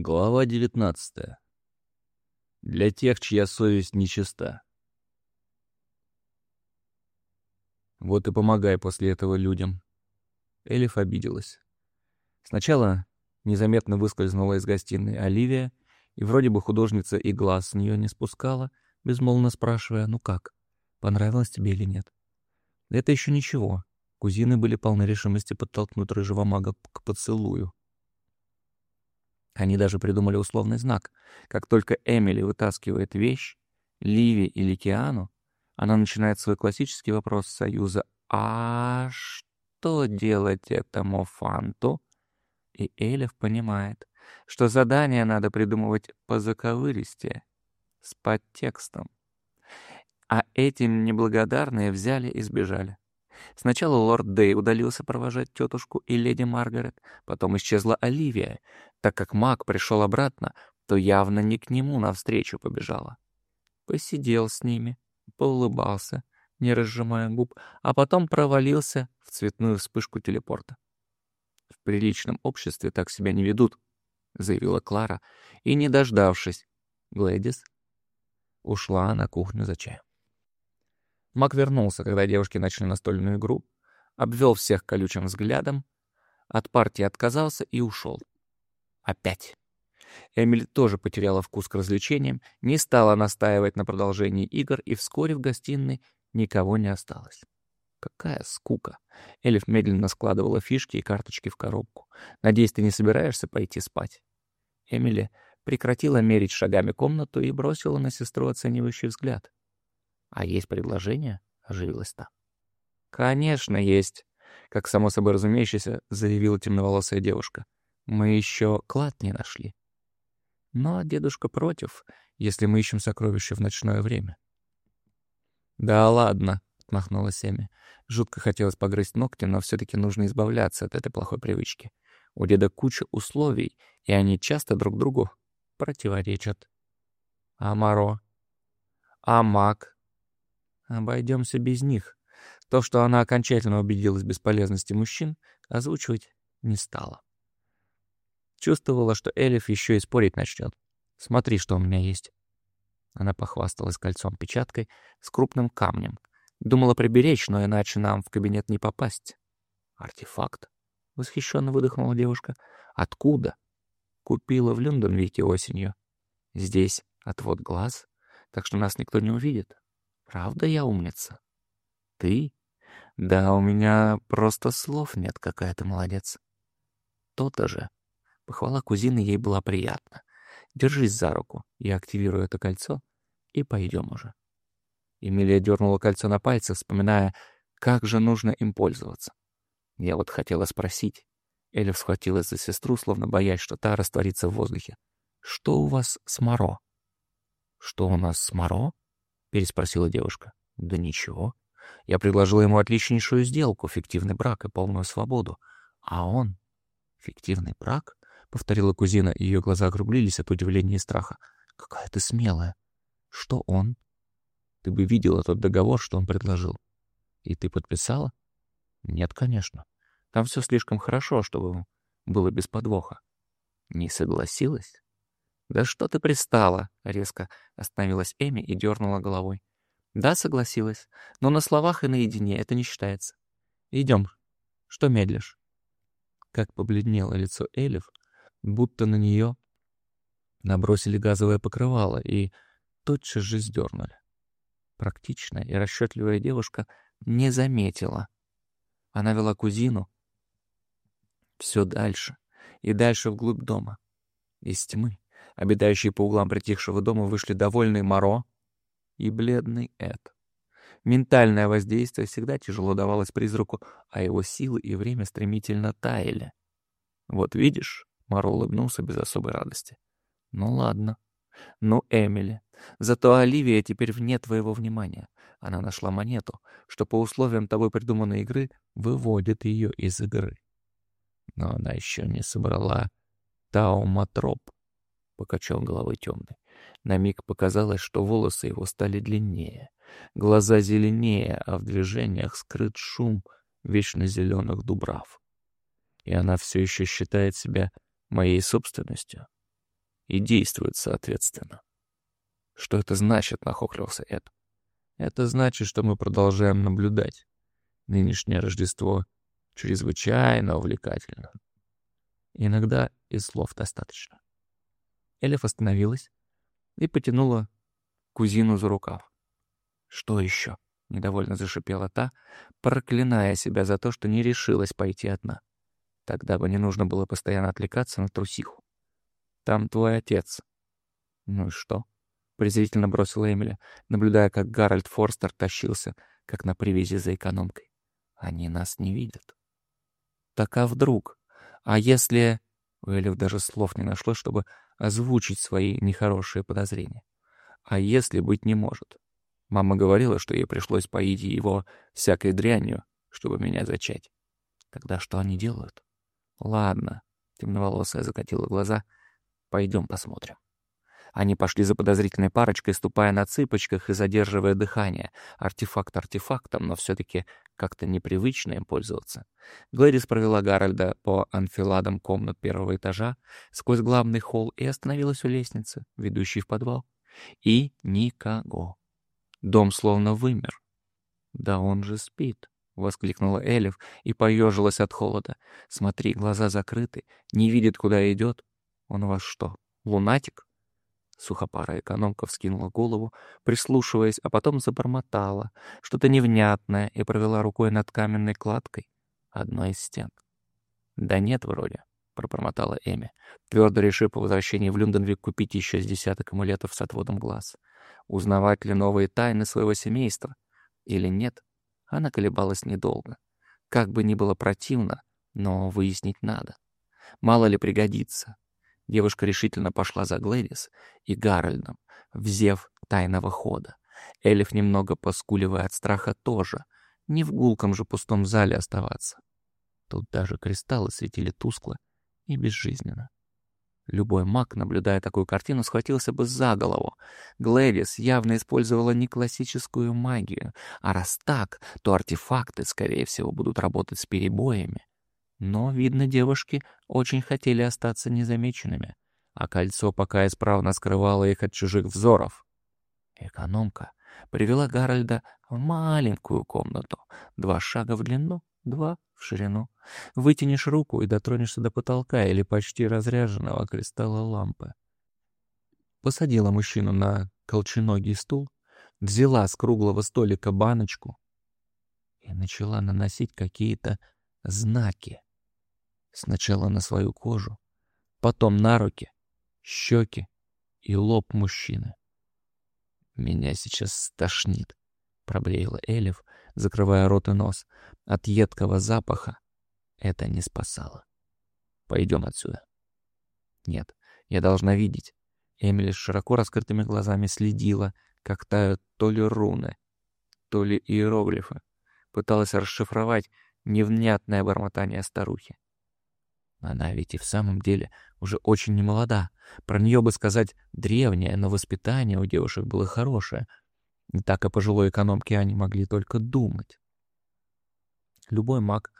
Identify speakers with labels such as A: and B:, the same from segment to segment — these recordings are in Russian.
A: Глава 19. Для тех, чья совесть нечиста. Вот и помогай после этого людям. Элиф обиделась. Сначала незаметно выскользнула из гостиной Оливия, и вроде бы художница и глаз с нее не спускала, безмолвно спрашивая, ну как, понравилось тебе или нет. Это еще ничего. Кузины были полны решимости подтолкнуть рыжего мага к поцелую. Они даже придумали условный знак. Как только Эмили вытаскивает вещь, Ливи или Киану, она начинает свой классический вопрос союза «А что делать этому фанту?» И Элев понимает, что задание надо придумывать по заковыристе, с подтекстом. А этим неблагодарные взяли и сбежали. Сначала лорд Дэй удалился провожать тетушку и леди Маргарет, потом исчезла Оливия. Так как маг пришел обратно, то явно не к нему навстречу побежала. Посидел с ними, поулыбался, не разжимая губ, а потом провалился в цветную вспышку телепорта. «В приличном обществе так себя не ведут», — заявила Клара, и, не дождавшись, Глэдис ушла на кухню за чаем. Мак вернулся, когда девушки начали настольную игру, обвел всех колючим взглядом, от партии отказался и ушел. Опять. Эмили тоже потеряла вкус к развлечениям, не стала настаивать на продолжении игр, и вскоре в гостиной никого не осталось. Какая скука. Элиф медленно складывала фишки и карточки в коробку. «Надеюсь, ты не собираешься пойти спать?» Эмили прекратила мерить шагами комнату и бросила на сестру оценивающий взгляд. «А есть предложение?» — оживилась та. «Конечно, есть», — как само собой разумеющееся заявила темноволосая девушка. «Мы еще клад не нашли». «Но дедушка против, если мы ищем сокровища в ночное время». «Да ладно», — отмахнулась Эми. Жутко хотелось погрызть ногти, но все-таки нужно избавляться от этой плохой привычки. У деда куча условий, и они часто друг другу противоречат. А Маро? А Мак? Обойдемся без них. То, что она окончательно убедилась в бесполезности мужчин, озвучивать не стала. Чувствовала, что Элиф еще и спорить начнет. «Смотри, что у меня есть». Она похвасталась кольцом-печаткой с крупным камнем. Думала приберечь, но иначе нам в кабинет не попасть. «Артефакт?» — восхищенно выдохнула девушка. «Откуда?» «Купила в Люндонвике осенью. Здесь отвод глаз, так что нас никто не увидит. Правда я умница? Ты? Да, у меня просто слов нет, какая ты молодец. То-то же. Похвала кузины ей была приятна. Держись за руку, я активирую это кольцо, и пойдем уже. Эмилия дернула кольцо на пальце, вспоминая, как же нужно им пользоваться. Я вот хотела спросить. Эля схватилась за сестру, словно боясь, что та растворится в воздухе. «Что у вас с Моро?» «Что у нас с Моро?» — переспросила девушка. «Да ничего. Я предложила ему отличнейшую сделку, фиктивный брак и полную свободу. А он...» «Фиктивный брак?» — повторила кузина, и ее глаза округлились от удивления и страха. «Какая ты смелая! Что он?» «Ты бы видела тот договор, что он предложил. И ты подписала?» «Нет, конечно. Там все слишком хорошо, чтобы было без подвоха». «Не согласилась?» «Да что ты пристала?» — резко остановилась Эми и дернула головой. «Да, согласилась. Но на словах и наедине это не считается. Идем. Что медлишь?» Как побледнело лицо Элиф, будто на нее набросили газовое покрывало и тотчас же сдернули. Практичная и расчетливая девушка не заметила. Она вела кузину все дальше и дальше вглубь дома. Из тьмы Обитающие по углам притихшего дома вышли довольный Моро и бледный Эд. Ментальное воздействие всегда тяжело давалось призраку, а его силы и время стремительно таяли. «Вот видишь», — Моро улыбнулся без особой радости. «Ну ладно. Ну, Эмили. Зато Оливия теперь вне твоего внимания. Она нашла монету, что по условиям тобой придуманной игры выводит ее из игры. Но она еще не собрала тауматроп покачал головой темный. На миг показалось, что волосы его стали длиннее, глаза зеленее, а в движениях скрыт шум вечно зеленых дубрав. И она все еще считает себя моей собственностью. и действуют соответственно. Что это значит, нахохлился Эд. Это значит, что мы продолжаем наблюдать. Нынешнее Рождество чрезвычайно увлекательно. Иногда и слов достаточно. Элиф остановилась и потянула кузину за рукав. «Что еще?» — недовольно зашипела та, проклиная себя за то, что не решилась пойти одна. Тогда бы не нужно было постоянно отвлекаться на трусиху. «Там твой отец». «Ну и что?» — презрительно бросила Эмили, наблюдая, как Гарольд Форстер тащился, как на привязи за экономкой. «Они нас не видят». «Так а вдруг? А если...» У даже слов не нашлось, чтобы озвучить свои нехорошие подозрения. «А если быть не может?» Мама говорила, что ей пришлось поить его всякой дрянью, чтобы меня зачать. Тогда что они делают? Ладно, темноволосая закатила глаза. Пойдем посмотрим. Они пошли за подозрительной парочкой, ступая на цыпочках и задерживая дыхание. Артефакт артефактом, но все-таки как-то непривычно им пользоваться. Глэдис провела Гарольда по анфиладам комнат первого этажа сквозь главный холл и остановилась у лестницы, ведущей в подвал. И никого. Дом словно вымер. «Да он же спит!» — воскликнула Элиф и поежилась от холода. «Смотри, глаза закрыты, не видит, куда идет. Он у вас что, лунатик?» Сухопарая экономка вскинула голову, прислушиваясь, а потом забормотала что-то невнятное и провела рукой над каменной кладкой одной из стен. «Да нет, вроде», — пробормотала Эми, твердо решив по возвращении в Люнденвик купить еще с десяток амулетов с отводом глаз. Узнавать ли новые тайны своего семейства или нет, она колебалась недолго. Как бы ни было противно, но выяснить надо. Мало ли пригодится. Девушка решительно пошла за Глэдис и Гарольдом, взев тайного хода. Элиф, немного поскуливая от страха, тоже. Не в гулком же пустом зале оставаться. Тут даже кристаллы светили тускло и безжизненно. Любой маг, наблюдая такую картину, схватился бы за голову. Глэдис явно использовала не классическую магию, а раз так, то артефакты, скорее всего, будут работать с перебоями. Но, видно, девушки очень хотели остаться незамеченными, а кольцо пока исправно скрывало их от чужих взоров. Экономка привела Гарольда в маленькую комнату, два шага в длину, два в ширину. Вытянешь руку и дотронешься до потолка или почти разряженного кристалла лампы. Посадила мужчину на колченогий стул, взяла с круглого столика баночку и начала наносить какие-то знаки. Сначала на свою кожу, потом на руки, щеки и лоб мужчины. «Меня сейчас стошнит», — проблеяла Элиф, закрывая рот и нос. От едкого запаха это не спасало. «Пойдем отсюда». «Нет, я должна видеть». Эмили с широко раскрытыми глазами следила, как тают то ли руны, то ли иероглифы. Пыталась расшифровать невнятное бормотание старухи. Она ведь и в самом деле уже очень немолода. Про нее бы сказать древняя, но воспитание у девушек было хорошее — и так о пожилой экономке они могли только думать. Любой маг,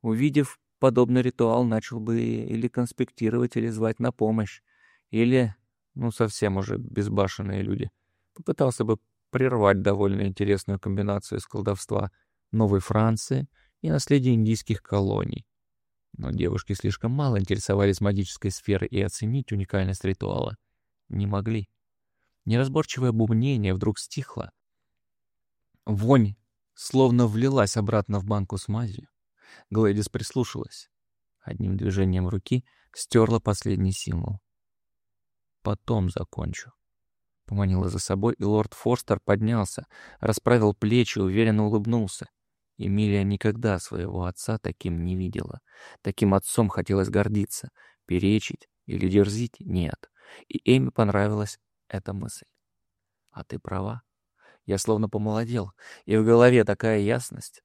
A: увидев подобный ритуал, начал бы или конспектировать, или звать на помощь, или, ну, совсем уже безбашенные люди, попытался бы прервать довольно интересную комбинацию из колдовства Новой Франции и наследия индийских колоний. Но девушки слишком мало интересовались магической сферой и оценить уникальность ритуала не могли. Неразборчивое бубнение вдруг стихло. Вонь словно влилась обратно в банку с мазью. Глэдис прислушалась. Одним движением руки стерла последний символ. «Потом закончу». Поманила за собой, и лорд Форстер поднялся, расправил плечи, уверенно улыбнулся. Эмилия никогда своего отца таким не видела. Таким отцом хотелось гордиться. Перечить или дерзить — нет. И Эми понравилось эта мысль. А ты права. Я словно помолодел, и в голове такая ясность.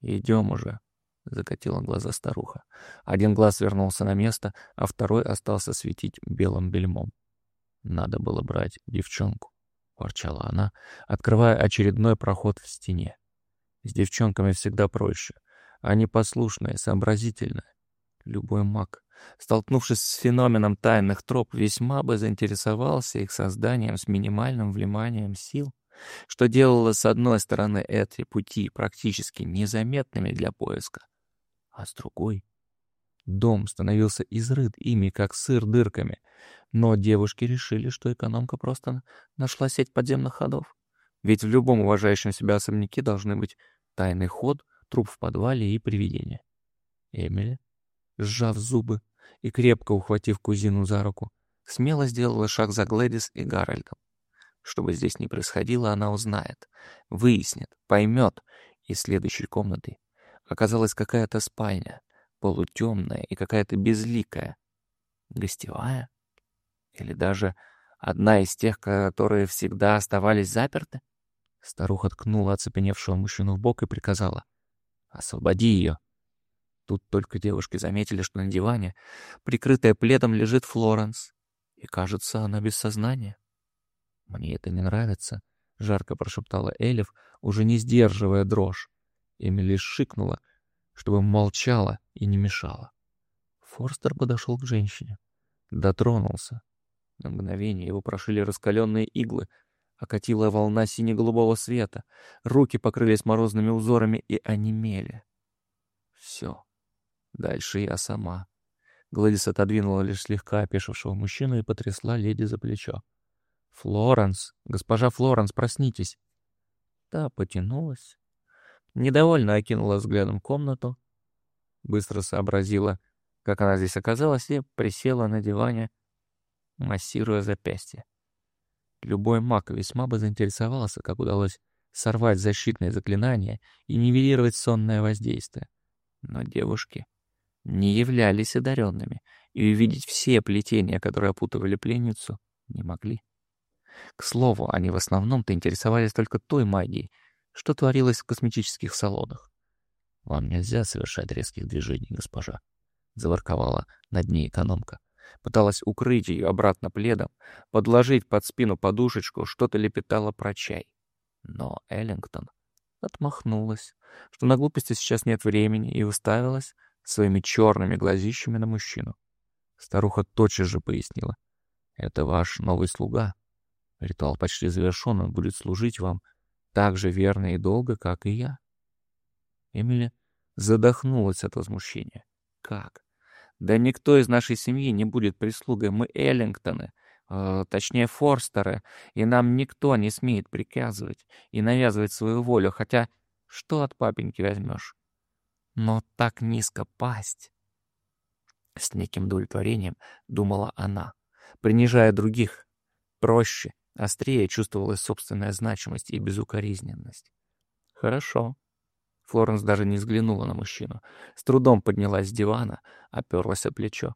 A: Идем уже, — закатила глаза старуха. Один глаз вернулся на место, а второй остался светить белым бельмом. Надо было брать девчонку, — ворчала она, открывая очередной проход в стене. С девчонками всегда проще. Они послушные, сообразительные. Любой маг столкнувшись с феноменом тайных троп, весьма бы заинтересовался их созданием с минимальным вниманием сил, что делало, с одной стороны, эти пути практически незаметными для поиска, а с другой — дом становился изрыт ими, как сыр дырками, но девушки решили, что экономка просто нашла сеть подземных ходов. Ведь в любом уважающем себя особняке должны быть тайный ход, труп в подвале и привидение. Эмили, сжав зубы и крепко ухватив кузину за руку, смело сделала шаг за Глэдис и Гарольдом. Что бы здесь ни происходило, она узнает, выяснит, поймет. Из следующей комнаты оказалась какая-то спальня, полутемная и какая-то безликая. Гостевая? Или даже одна из тех, которые всегда оставались заперты? Старуха ткнула оцепеневшего мужчину в бок и приказала. «Освободи ее!» Тут только девушки заметили, что на диване, прикрытая пледом, лежит Флоренс. И, кажется, она без сознания. «Мне это не нравится», — жарко прошептала Элиф, уже не сдерживая дрожь. Эмили шикнула, чтобы молчала и не мешала. Форстер подошел к женщине. Дотронулся. На мгновение его прошили раскаленные иглы, окатила волна сине-голубого света, руки покрылись морозными узорами и онемели. Все. Дальше я сама. Гладис отодвинула лишь слегка опешившего мужчину и потрясла леди за плечо. «Флоренс! Госпожа Флоренс, проснитесь!» Та потянулась, недовольно окинула взглядом комнату, быстро сообразила, как она здесь оказалась, и присела на диване, массируя запястье. Любой маг весьма бы заинтересовался, как удалось сорвать защитное заклинание и нивелировать сонное воздействие. Но девушки не являлись одаренными, и увидеть все плетения, которые опутывали пленницу, не могли. К слову, они в основном-то интересовались только той магией, что творилось в косметических салонах. «Вам нельзя совершать резких движений, госпожа», — заворковала над ней экономка. Пыталась укрыть ее обратно пледом, подложить под спину подушечку, что-то лепетала про чай. Но Эллингтон отмахнулась, что на глупости сейчас нет времени, и уставилась своими черными глазищами на мужчину. Старуха тотчас же пояснила. «Это ваш новый слуга. Ритуал почти завершен, он будет служить вам так же верно и долго, как и я». Эмили задохнулась от возмущения. «Как? Да никто из нашей семьи не будет прислугой. Мы Эллингтоны, э, точнее Форстеры, и нам никто не смеет приказывать и навязывать свою волю, хотя что от папеньки возьмешь? Но так низко пасть. С неким удовлетворением думала она, принижая других. Проще, острее чувствовалась собственная значимость и безукоризненность. Хорошо. Флоренс даже не взглянула на мужчину. С трудом поднялась с дивана, оперлась о плечо.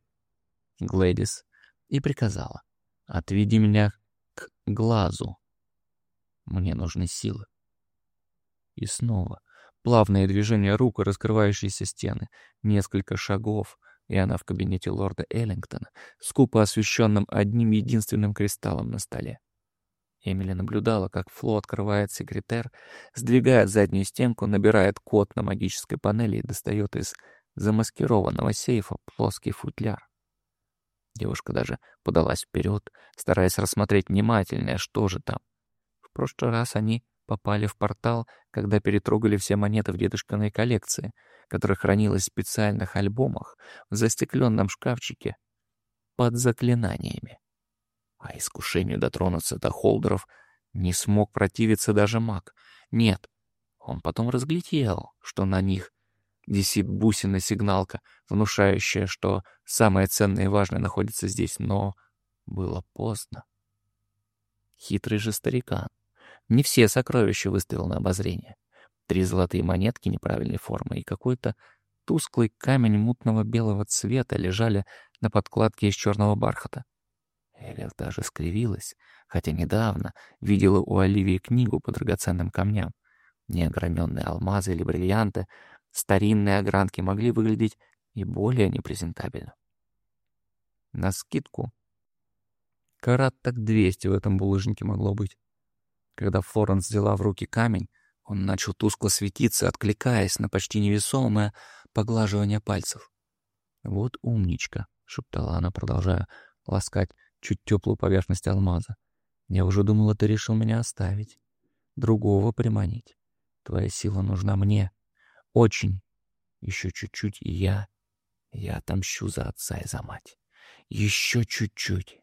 A: Глэдис и приказала. «Отведи меня к глазу. Мне нужны силы». И снова плавное движение рук, раскрывающиеся стены, несколько шагов, и она в кабинете лорда Эллингтона, скупо освещенным одним единственным кристаллом на столе. Эмили наблюдала, как Фло открывает секретер, сдвигает заднюю стенку, набирает код на магической панели и достает из замаскированного сейфа плоский футляр. Девушка даже подалась вперед, стараясь рассмотреть внимательнее, что же там. В прошлый раз они попали в портал, когда перетрогали все монеты в дедушкиной коллекции, которая хранилась в специальных альбомах в застекленном шкафчике под заклинаниями. А искушению дотронуться до холдеров не смог противиться даже маг. Нет, он потом разглядел, что на них висит бусина-сигналка, внушающая, что самое ценное и важное находится здесь, но было поздно. Хитрый же старикан не все сокровища выставил на обозрение. Три золотые монетки неправильной формы и какой-то тусклый камень мутного белого цвета лежали на подкладке из черного бархата. Элиф даже скривилась, хотя недавно видела у Оливии книгу по драгоценным камням. Неограненные алмазы или бриллианты, старинные огранки могли выглядеть и более непрезентабельно. На скидку карат так 200 в этом булыжнике могло быть. Когда Флоренс взяла в руки камень, он начал тускло светиться, откликаясь на почти невесомое поглаживание пальцев. «Вот умничка», — шептала она, продолжая ласкать чуть теплую поверхность алмаза. «Я уже думала, ты решил меня оставить. Другого приманить. Твоя сила нужна мне. Очень. Еще чуть-чуть, и я... Я отомщу за отца и за мать. Еще чуть-чуть».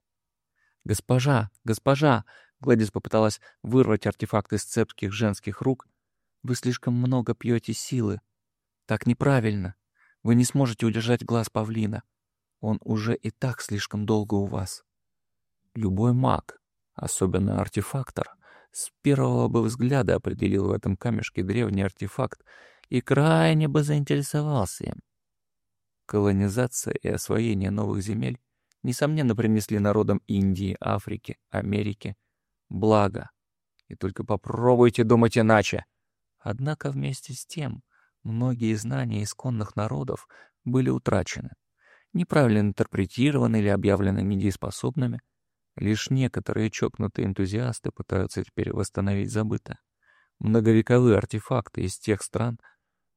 A: «Госпожа! Госпожа!» Гладис попыталась вырвать артефакт из цепких женских рук. «Вы слишком много пьете силы. Так неправильно. Вы не сможете удержать глаз павлина. Он уже и так слишком долго у вас. Любой маг, особенно артефактор, с первого бы взгляда определил в этом камешке древний артефакт и крайне бы заинтересовался им. Колонизация и освоение новых земель несомненно принесли народам Индии, Африки, Америки благо. И только попробуйте думать иначе. Однако вместе с тем многие знания исконных народов были утрачены неправильно интерпретированы или объявлены недееспособными. Лишь некоторые чокнутые энтузиасты пытаются теперь восстановить забытое. Многовековые артефакты из тех стран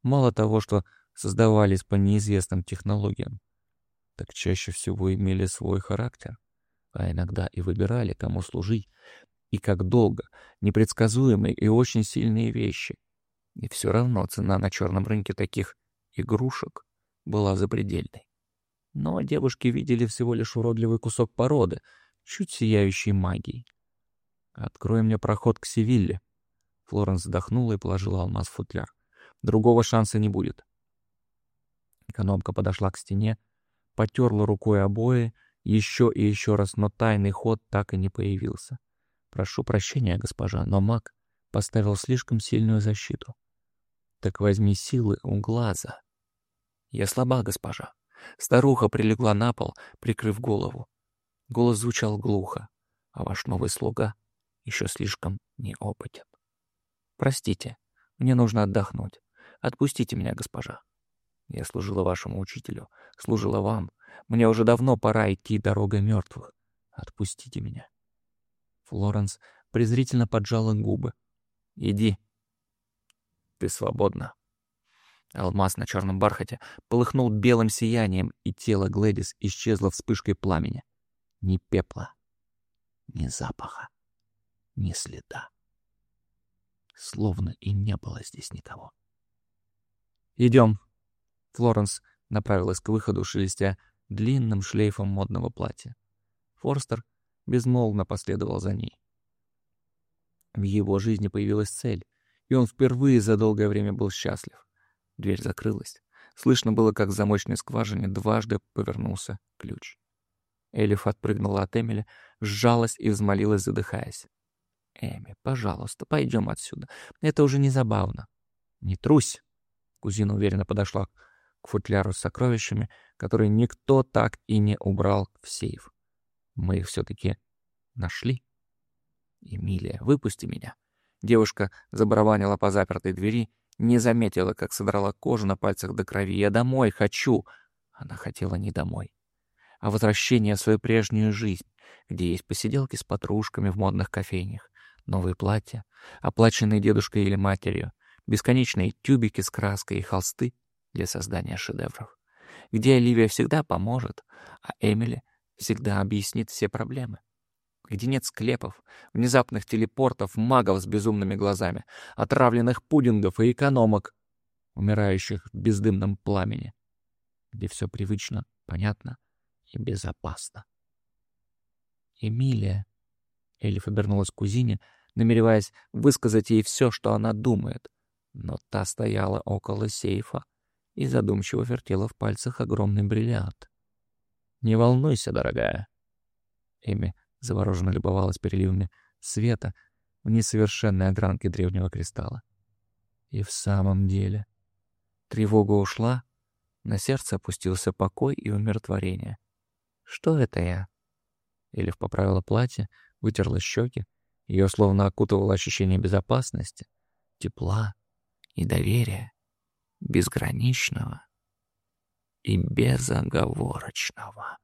A: мало того, что создавались по неизвестным технологиям, так чаще всего имели свой характер, а иногда и выбирали, кому служить и как долго, непредсказуемые и очень сильные вещи. И все равно цена на черном рынке таких игрушек была запредельной. Но девушки видели всего лишь уродливый кусок породы, чуть сияющий магией. «Открой мне проход к Севилле». Флоренс вздохнула и положила алмаз в футляр. «Другого шанса не будет». Экономка подошла к стене, потерла рукой обои, еще и еще раз, но тайный ход так и не появился. «Прошу прощения, госпожа, но маг поставил слишком сильную защиту». «Так возьми силы у глаза». «Я слаба, госпожа», Старуха прилегла на пол, прикрыв голову. Голос звучал глухо, а ваш новый слуга еще слишком неопытен. Простите, мне нужно отдохнуть. Отпустите меня, госпожа. Я служила вашему учителю, служила вам. Мне уже давно пора идти дорогой мертвых. Отпустите меня. Флоренс презрительно поджала губы. Иди. Ты свободна. Алмаз на черном бархате полыхнул белым сиянием, и тело Глэдис исчезло вспышкой пламени. Ни пепла, ни запаха, ни следа. Словно и не было здесь никого. «Идем!» Флоренс направилась к выходу, шелестя длинным шлейфом модного платья. Форстер безмолвно последовал за ней. В его жизни появилась цель, и он впервые за долгое время был счастлив. Дверь закрылась. Слышно было, как в замочной скважине дважды повернулся ключ. Элиф отпрыгнула от Эмили, сжалась и взмолилась, задыхаясь. «Эми, пожалуйста, пойдем отсюда. Это уже не забавно». «Не трусь!» Кузина уверенно подошла к футляру с сокровищами, которые никто так и не убрал в сейф. «Мы их все-таки нашли?» «Эмилия, выпусти меня!» Девушка забарабанила по запертой двери не заметила, как содрала кожу на пальцах до крови. «Я домой хочу!» Она хотела не домой, а возвращение в свою прежнюю жизнь, где есть посиделки с подружками в модных кофейнях, новые платья, оплаченные дедушкой или матерью, бесконечные тюбики с краской и холсты для создания шедевров, где Оливия всегда поможет, а Эмили всегда объяснит все проблемы. Где нет склепов, внезапных телепортов, магов с безумными глазами, отравленных пудингов и экономок, умирающих в бездымном пламени, где все привычно, понятно и безопасно. «Эмилия», — Элиф обернулась к кузине, намереваясь высказать ей все, что она думает, но та стояла около сейфа и задумчиво вертела в пальцах огромный бриллиант. «Не волнуйся, дорогая». Эми завороженно любовалась переливами света в несовершенной огранке древнего кристалла. И в самом деле тревога ушла, на сердце опустился покой и умиротворение. «Что это я?» Элиф поправила платье, вытерла щеки, ее словно окутывало ощущение безопасности, тепла и доверия, безграничного и безоговорочного.